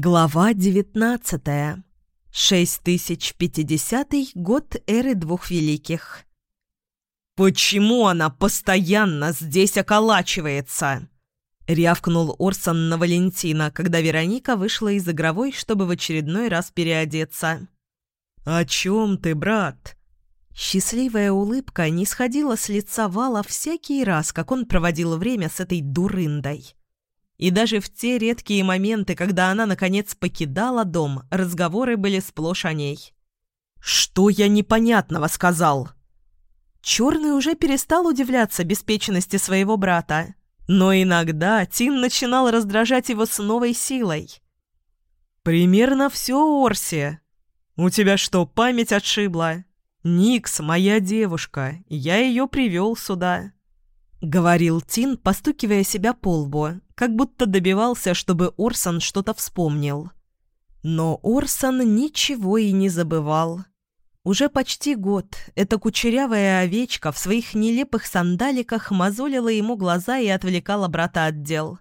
Глава 19. 6050 год эры двух великих. «Почему она постоянно здесь околачивается?» — рявкнул Орсон на Валентина, когда Вероника вышла из игровой, чтобы в очередной раз переодеться. «О чем ты, брат?» Счастливая улыбка не сходила с лица Вала всякий раз, как он проводил время с этой дурындой. И даже в те редкие моменты, когда она, наконец, покидала дом, разговоры были сплошь о ней. «Что я непонятного сказал?» Черный уже перестал удивляться беспечности своего брата, но иногда Тин начинал раздражать его с новой силой. «Примерно все, Орси. У тебя что, память отшибла? Никс — моя девушка, я ее привел сюда». — говорил Тин, постукивая себя по лбу, как будто добивался, чтобы Орсон что-то вспомнил. Но Орсон ничего и не забывал. Уже почти год эта кучерявая овечка в своих нелепых сандаликах мозолила ему глаза и отвлекала брата от дел.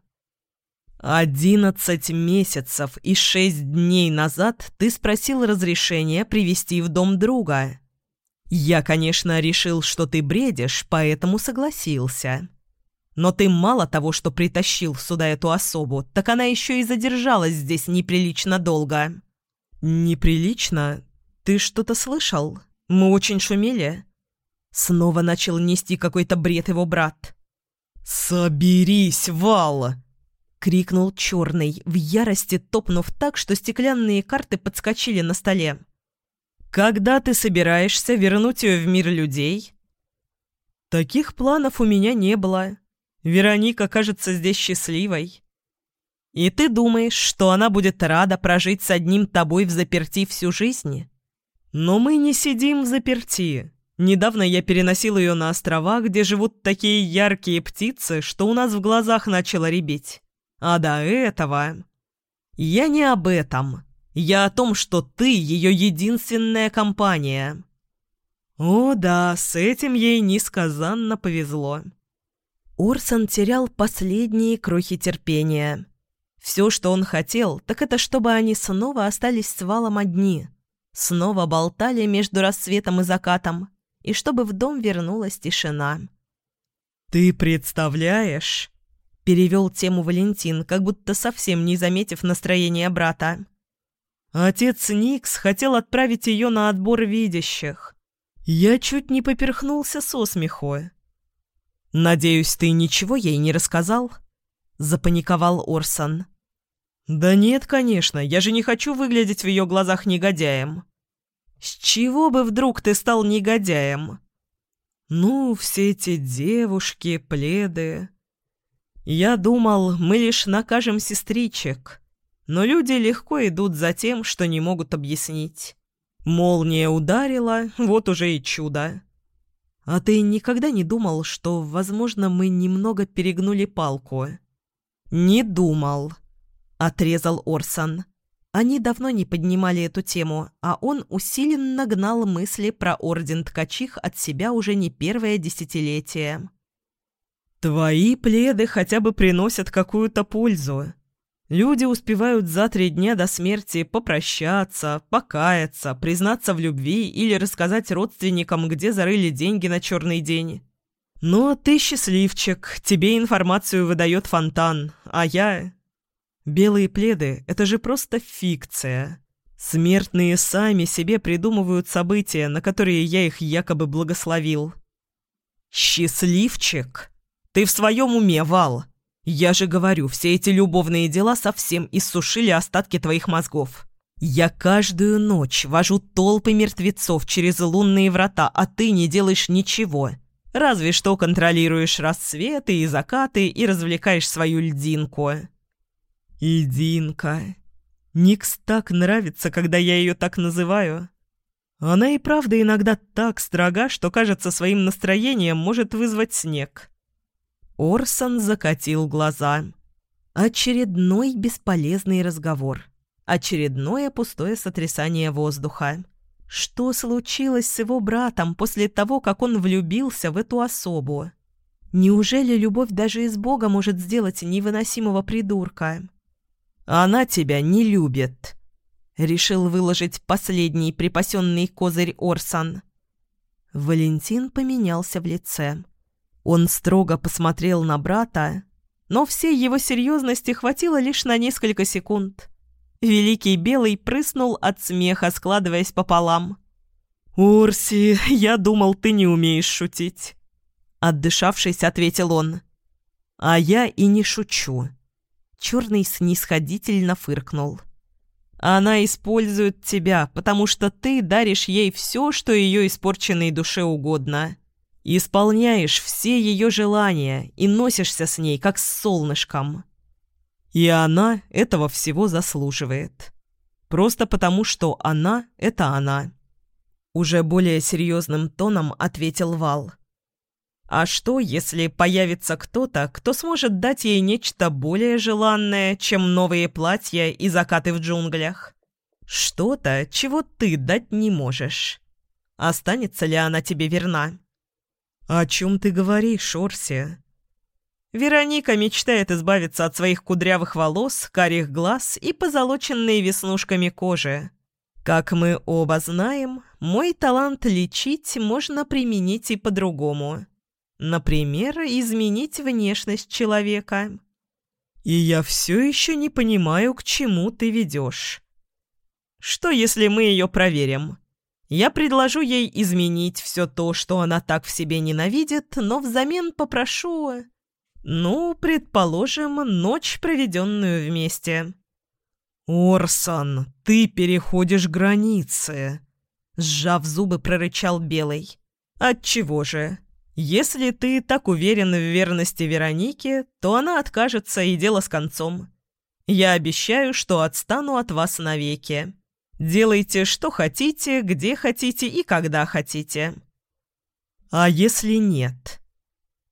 «Одиннадцать месяцев и шесть дней назад ты спросил разрешения привести в дом друга». «Я, конечно, решил, что ты бредишь, поэтому согласился. Но ты мало того, что притащил сюда эту особу, так она еще и задержалась здесь неприлично долго». «Неприлично? Ты что-то слышал? Мы очень шумели?» Снова начал нести какой-то бред его брат. «Соберись, Вал!» — крикнул черный, в ярости топнув так, что стеклянные карты подскочили на столе. Когда ты собираешься вернуть ее в мир людей?» «Таких планов у меня не было. Вероника кажется здесь счастливой. И ты думаешь, что она будет рада прожить с одним тобой в заперти всю жизнь? Но мы не сидим в заперти. Недавно я переносил ее на острова, где живут такие яркие птицы, что у нас в глазах начало ребить. А до этого... Я не об этом. Я о том, что ты ее единственная компания». О да, с этим ей несказанно повезло. Орсон терял последние крохи терпения. Все, что он хотел, так это чтобы они снова остались с валом одни, снова болтали между рассветом и закатом, и чтобы в дом вернулась тишина. «Ты представляешь?» — перевел тему Валентин, как будто совсем не заметив настроения брата. Отец Никс хотел отправить ее на отбор видящих. Я чуть не поперхнулся со смеху. «Надеюсь, ты ничего ей не рассказал?» — запаниковал Орсон. «Да нет, конечно, я же не хочу выглядеть в ее глазах негодяем». «С чего бы вдруг ты стал негодяем?» «Ну, все эти девушки, пледы...» «Я думал, мы лишь накажем сестричек». Но люди легко идут за тем, что не могут объяснить. Молния ударила, вот уже и чудо. А ты никогда не думал, что, возможно, мы немного перегнули палку? Не думал, отрезал Орсон. Они давно не поднимали эту тему, а он усиленно гнал мысли про Орден Ткачих от себя уже не первое десятилетие. «Твои пледы хотя бы приносят какую-то пользу», Люди успевают за три дня до смерти попрощаться, покаяться, признаться в любви или рассказать родственникам, где зарыли деньги на черный день. «Ну, ты счастливчик, тебе информацию выдает фонтан, а я...» «Белые пледы — это же просто фикция. Смертные сами себе придумывают события, на которые я их якобы благословил». «Счастливчик? Ты в своем уме, Вал?» Я же говорю, все эти любовные дела совсем иссушили остатки твоих мозгов. Я каждую ночь вожу толпы мертвецов через лунные врата, а ты не делаешь ничего. Разве что контролируешь рассветы и закаты и развлекаешь свою льдинку. Льдинка. Никс так нравится, когда я ее так называю. Она и правда иногда так строга, что, кажется, своим настроением может вызвать снег. Орсон закатил глаза. Очередной бесполезный разговор. Очередное пустое сотрясание воздуха. Что случилось с его братом после того, как он влюбился в эту особу? Неужели любовь даже из Бога может сделать невыносимого придурка? Она тебя не любит. Решил выложить последний припасенный козырь Орсон. Валентин поменялся в лице. Он строго посмотрел на брата, но всей его серьезности хватило лишь на несколько секунд. Великий Белый прыснул от смеха, складываясь пополам. «Урси, я думал, ты не умеешь шутить», — отдышавшись, ответил он. «А я и не шучу». Черный снисходительно фыркнул. «Она использует тебя, потому что ты даришь ей все, что ее испорченной душе угодно. Исполняешь все ее желания и носишься с ней, как с солнышком. И она этого всего заслуживает. Просто потому, что она — это она». Уже более серьезным тоном ответил Вал. А что, если появится кто-то, кто сможет дать ей нечто более желанное, чем новые платья и закаты в джунглях? Что-то, чего ты дать не можешь. Останется ли она тебе верна? «О чем ты говоришь, Орси?» Вероника мечтает избавиться от своих кудрявых волос, карих глаз и позолоченной веснушками кожи. Как мы оба знаем, мой талант лечить можно применить и по-другому. Например, изменить внешность человека. И я все еще не понимаю, к чему ты ведешь. Что, если мы ее проверим? Я предложу ей изменить все то, что она так в себе ненавидит, но взамен попрошу... Ну, предположим, ночь, проведенную вместе. «Орсон, ты переходишь границы!» Сжав зубы, прорычал Белый. «Отчего же? Если ты так уверен в верности Веронике, то она откажется, и дело с концом. Я обещаю, что отстану от вас навеки. Делайте, что хотите, где хотите и когда хотите. А если нет?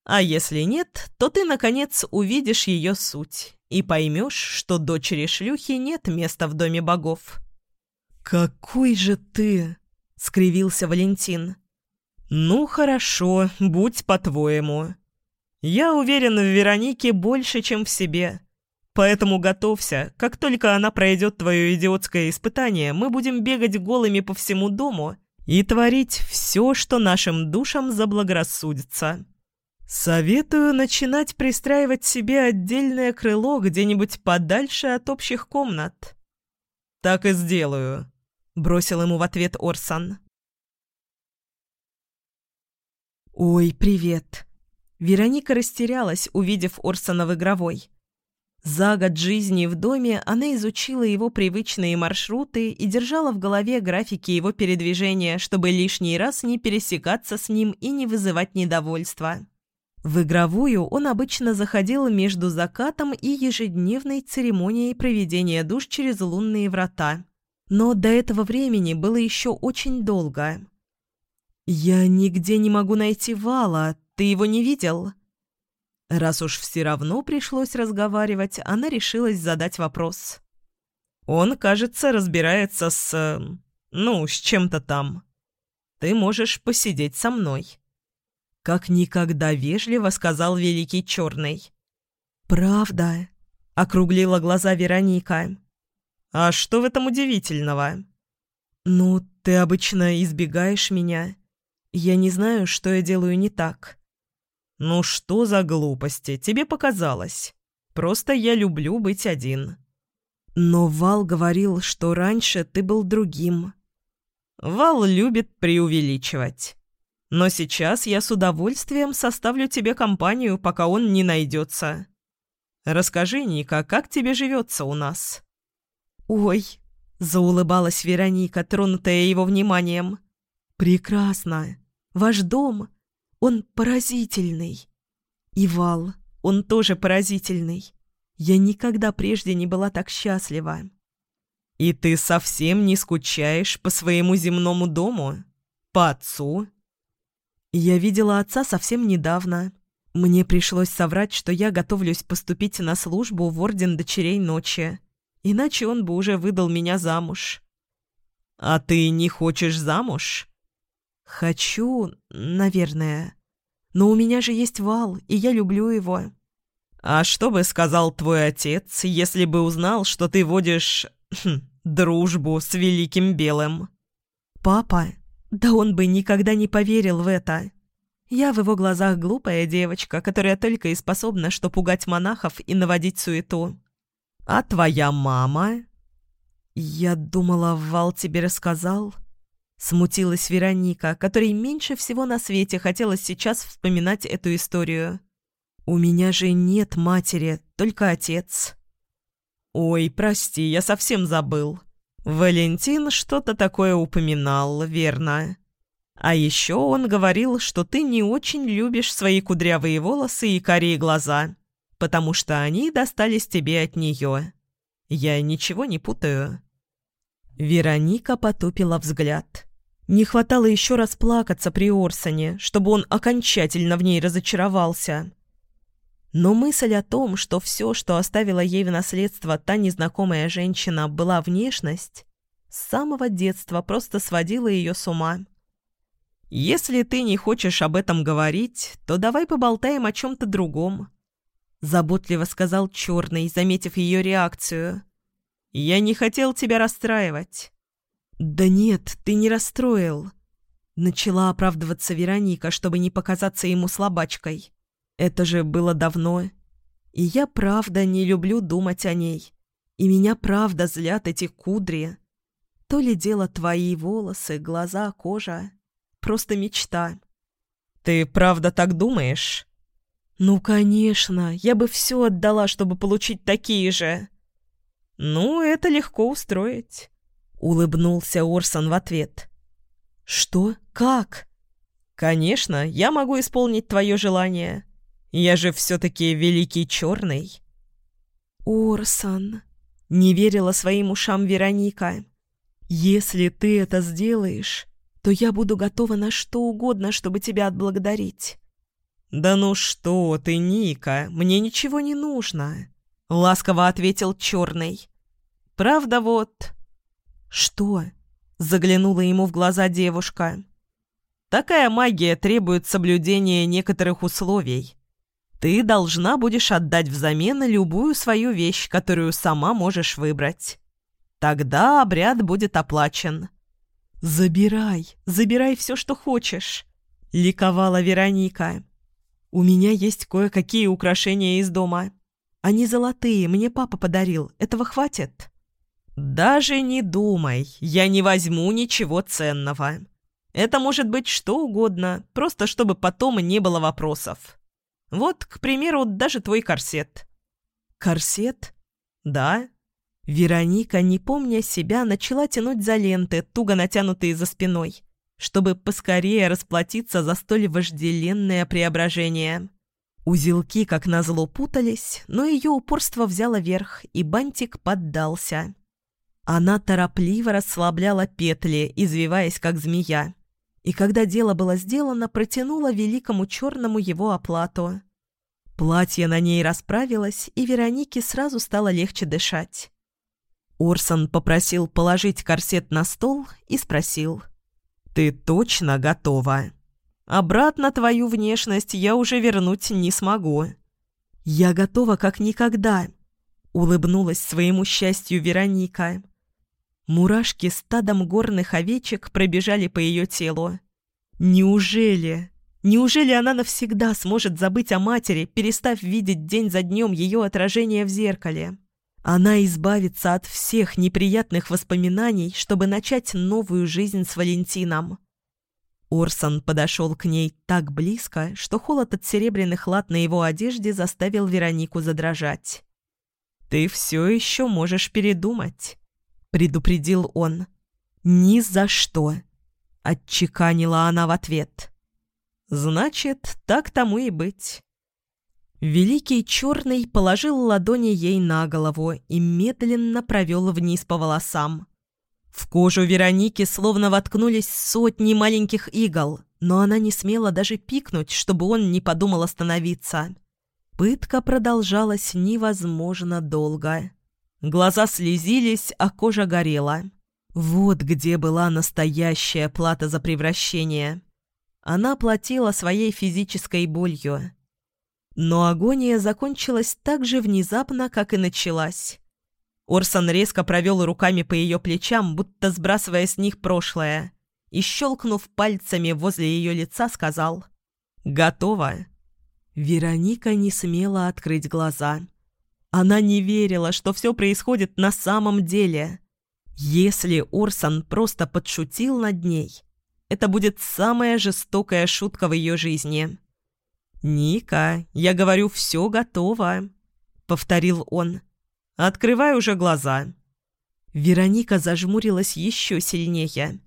А если нет, то ты, наконец, увидишь ее суть и поймешь, что дочери шлюхи нет места в доме богов. «Какой же ты!» — скривился Валентин. «Ну хорошо, будь по-твоему. Я уверен в Веронике больше, чем в себе. Поэтому готовься, как только она пройдет твое идиотское испытание, мы будем бегать голыми по всему дому и творить все, что нашим душам заблагорассудится. Советую начинать пристраивать себе отдельное крыло где-нибудь подальше от общих комнат». «Так и сделаю», — бросил ему в ответ Орсон. «Ой, привет!» Вероника растерялась, увидев Орсона в игровой. За год жизни в доме она изучила его привычные маршруты и держала в голове графики его передвижения, чтобы лишний раз не пересекаться с ним и не вызывать недовольства. В игровую он обычно заходил между закатом и ежедневной церемонией проведения душ через лунные врата. Но до этого времени было еще очень долго. «Я нигде не могу найти Вала. Ты его не видел?» Раз уж все равно пришлось разговаривать, она решилась задать вопрос. «Он, кажется, разбирается с... ну, с чем-то там. Ты можешь посидеть со мной». Как никогда вежливо сказал Великий Черный. «Правда?» — округлила глаза Вероника. «А что в этом удивительного?» «Ну, ты обычно избегаешь меня. Я не знаю, что я делаю не так». «Ну что за глупости? Тебе показалось. Просто я люблю быть один». «Но Вал говорил, что раньше ты был другим». «Вал любит преувеличивать. Но сейчас я с удовольствием составлю тебе компанию, пока он не найдется. Расскажи, Ника, как тебе живется у нас?» «Ой», — заулыбалась Вероника, тронутая его вниманием. «Прекрасно. Ваш дом, он поразительный. И Вал, он тоже поразительный. Я никогда прежде не была так счастлива. И ты совсем не скучаешь по своему земному дому? По отцу? Я видела отца совсем недавно. Мне пришлось соврать, что я готовлюсь поступить на службу в Орден Дочерей Ночи. Иначе он бы уже выдал меня замуж. А ты не хочешь замуж? «Хочу, наверное. Но у меня же есть Вал, и я люблю его». «А что бы сказал твой отец, если бы узнал, что ты водишь... Хм, дружбу с Великим Белым?» «Папа? Да он бы никогда не поверил в это. Я в его глазах глупая девочка, которая только и способна что пугать монахов и наводить суету. А твоя мама?» «Я думала, Вал тебе рассказал?» Смутилась Вероника, которой меньше всего на свете хотелось сейчас вспоминать эту историю. «У меня же нет матери, только отец». «Ой, прости, я совсем забыл. Валентин что-то такое упоминал, верно?» А еще он говорил, что ты не очень любишь свои кудрявые волосы и карие глаза, потому что они достались тебе от нее. Я ничего не путаю». Вероника потупила взгляд. Не хватало еще раз плакаться при Орсоне, чтобы он окончательно в ней разочаровался. Но мысль о том, что все, что оставила ей в наследство та незнакомая женщина, была внешность, с самого детства просто сводила ее с ума. «Если ты не хочешь об этом говорить, то давай поболтаем о чем-то другом», — заботливо сказал Черный, заметив ее реакцию. «Я не хотел тебя расстраивать». «Да нет, ты не расстроил», — начала оправдываться Вероника, чтобы не показаться ему слабачкой. «Это же было давно, и я правда не люблю думать о ней, и меня правда злят эти кудри. То ли дело твои волосы, глаза, кожа» просто мечта. «Ты правда так думаешь?» «Ну, конечно, я бы все отдала, чтобы получить такие же». «Ну, это легко устроить», — улыбнулся Орсон в ответ. «Что? Как?» «Конечно, я могу исполнить твое желание. Я же все-таки великий черный». «Орсон», — не верила своим ушам Вероника. «Если ты это сделаешь, то я буду готова на что угодно, чтобы тебя отблагодарить». «Да ну что ты, Ника, мне ничего не нужно», — ласково ответил Черный. «Правда вот...» «Что?» — заглянула ему в глаза девушка. «Такая магия требует соблюдения некоторых условий. Ты должна будешь отдать взамен любую свою вещь, которую сама можешь выбрать. Тогда обряд будет оплачен. «Забирай, забирай все, что хочешь», — ликовала Вероника. «У меня есть кое-какие украшения из дома. Они золотые, мне папа подарил. Этого хватит?» «Даже не думай, я не возьму ничего ценного. Это может быть что угодно, просто чтобы потом не было вопросов. Вот, к примеру, даже твой корсет». «Корсет?» «Да, Вероника, не помня себя, начала тянуть за ленты, туго натянутые за спиной, чтобы поскорее расплатиться за столь вожделенное преображение. Узелки, как назло, путались, но ее упорство взяло верх, и бантик поддался. Она торопливо расслабляла петли, извиваясь, как змея. И когда дело было сделано, протянула великому черному его оплату. Платье на ней расправилось, и Веронике сразу стало легче дышать. Орсон попросил положить корсет на стол и спросил. «Ты точно готова? Обратно твою внешность я уже вернуть не смогу». «Я готова как никогда», — улыбнулась своему счастью Вероника. Мурашки стадом горных овечек пробежали по ее телу. «Неужели? Неужели она навсегда сможет забыть о матери, перестав видеть день за днем ее отражение в зеркале?» Она избавится от всех неприятных воспоминаний, чтобы начать новую жизнь с Валентином. Орсон подошел к ней так близко, что холод от серебряных лат на его одежде заставил Веронику задрожать. «Ты все еще можешь передумать», — предупредил он. «Ни за что», — отчеканила она в ответ. «Значит, так тому и быть». Великий Черный положил ладони ей на голову и медленно провел вниз по волосам. В кожу Вероники словно воткнулись сотни маленьких игл, но она не смела даже пикнуть, чтобы он не подумал остановиться. Пытка продолжалась невозможно долго. Глаза слезились, а кожа горела. Вот где была настоящая плата за превращение. Она платила своей физической болью. Но агония закончилась так же внезапно, как и началась. Орсон резко провел руками по ее плечам, будто сбрасывая с них прошлое, и, щелкнув пальцами возле ее лица, сказал «Готово». Вероника не смела открыть глаза. Она не верила, что все происходит на самом деле. Если Орсон просто подшутил над ней, это будет самая жестокая шутка в ее жизни. «Ника, я говорю, все готово», — повторил он. «Открывай уже глаза». Вероника зажмурилась еще сильнее.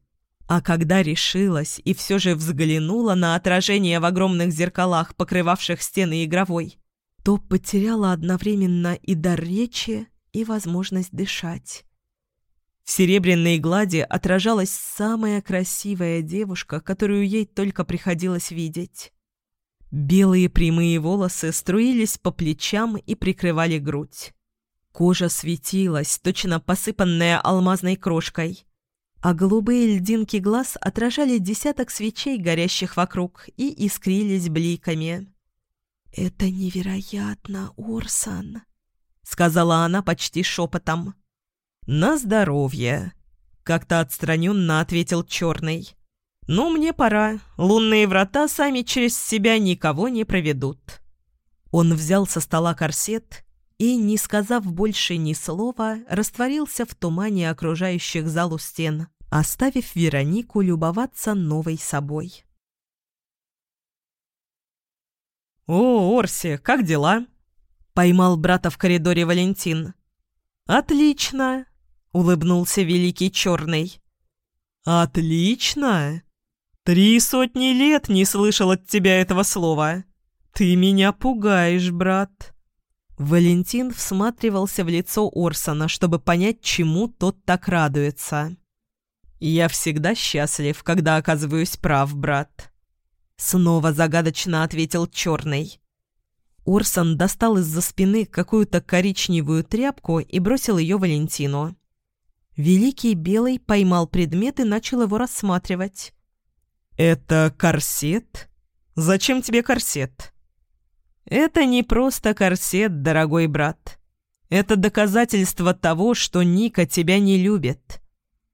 А когда решилась и все же взглянула на отражение в огромных зеркалах, покрывавших стены игровой, то потеряла одновременно и дар речи, и возможность дышать. В серебряной глади отражалась самая красивая девушка, которую ей только приходилось видеть. Белые прямые волосы струились по плечам и прикрывали грудь. Кожа светилась, точно посыпанная алмазной крошкой, а голубые льдинки глаз отражали десяток свечей, горящих вокруг, и искрились бликами. «Это невероятно, Орсон», — сказала она почти шепотом. «На здоровье», — как-то отстраненно ответил Черный. «Ну, мне пора. Лунные врата сами через себя никого не проведут». Он взял со стола корсет и, не сказав больше ни слова, растворился в тумане окружающих залу стен, оставив Веронику любоваться новой собой. «О, Орси, как дела?» — поймал брата в коридоре Валентин. «Отлично!» — улыбнулся Великий Черный. «Отлично! Три сотни лет не слышал от тебя этого слова. Ты меня пугаешь, брат!» Валентин всматривался в лицо Орсона, чтобы понять, чему тот так радуется. «Я всегда счастлив, когда оказываюсь прав, брат», — снова загадочно ответил Черный. Орсон достал из-за спины какую-то коричневую тряпку и бросил ее Валентину. Великий Белый поймал предмет и начал его рассматривать. «Это корсет? Зачем тебе корсет?» «Это не просто корсет, дорогой брат. Это доказательство того, что Ника тебя не любит.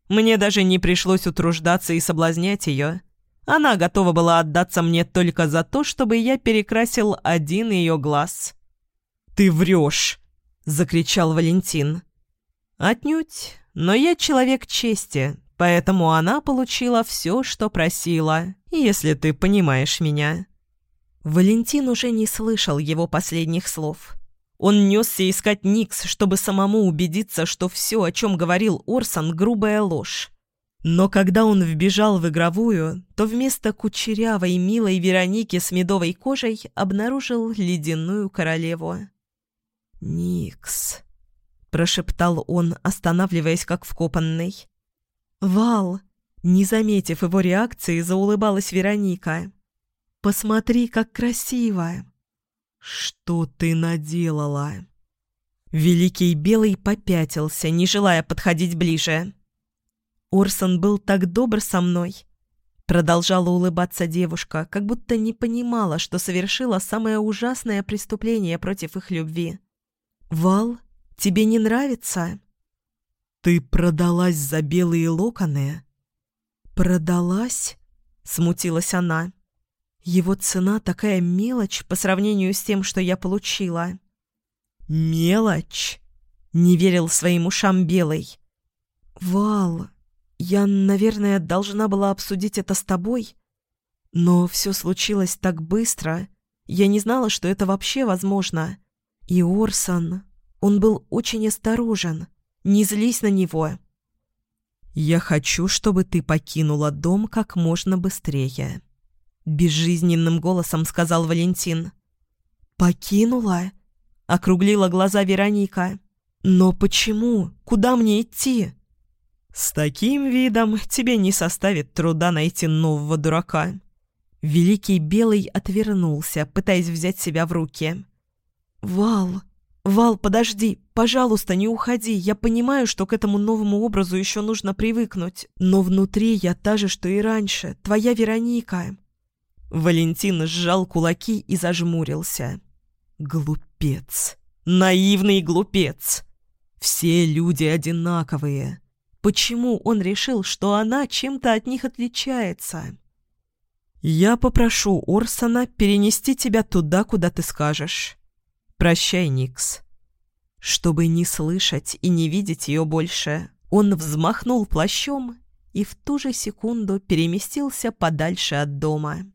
Мне даже не пришлось утруждаться и соблазнять ее. Она готова была отдаться мне только за то, чтобы я перекрасил один ее глаз. «Ты врешь!» — закричал Валентин. «Отнюдь, но я человек чести, поэтому она получила все, что просила, если ты понимаешь меня». Валентин уже не слышал его последних слов. Он несся искать Никс, чтобы самому убедиться, что все, о чем говорил Орсон, грубая ложь. Но когда он вбежал в игровую, то вместо кучерявой милой Вероники с медовой кожей обнаружил ледяную королеву. «Никс», — прошептал он, останавливаясь как вкопанный. «Вал!» — не заметив его реакции, заулыбалась Вероника. «Посмотри, как красиво!» «Что ты наделала?» Великий Белый попятился, не желая подходить ближе. Орсон был так добр со мной. Продолжала улыбаться девушка, как будто не понимала, что совершила самое ужасное преступление против их любви. «Вал, тебе не нравится?» «Ты продалась за белые локоны?» «Продалась?» — смутилась она. «Его цена такая мелочь по сравнению с тем, что я получила». «Мелочь?» — не верил своим ушам Белый. «Вал, я, наверное, должна была обсудить это с тобой, но все случилось так быстро. Я не знала, что это вообще возможно. И Орсон, он был очень осторожен. Не злись на него. «Я хочу, чтобы ты покинула дом как можно быстрее», — безжизненным голосом сказал Валентин. «Покинула?» — округлила глаза Вероника. «Но почему? Куда мне идти?» «С таким видом тебе не составит труда найти нового дурака». Великий Белый отвернулся, пытаясь взять себя в руки. «Вал, Вал, подожди, пожалуйста, не уходи. Я понимаю, что к этому новому образу еще нужно привыкнуть, но внутри я та же, что и раньше, твоя Вероника». Валентин сжал кулаки и зажмурился. Глупец. Наивный глупец. Все люди одинаковые. Почему он решил, что она чем-то от них отличается? Я попрошу Орсона перенести тебя туда, куда ты скажешь. Прощай, Никс. Чтобы не слышать и не видеть ее больше, он взмахнул плащом и в ту же секунду переместился подальше от дома.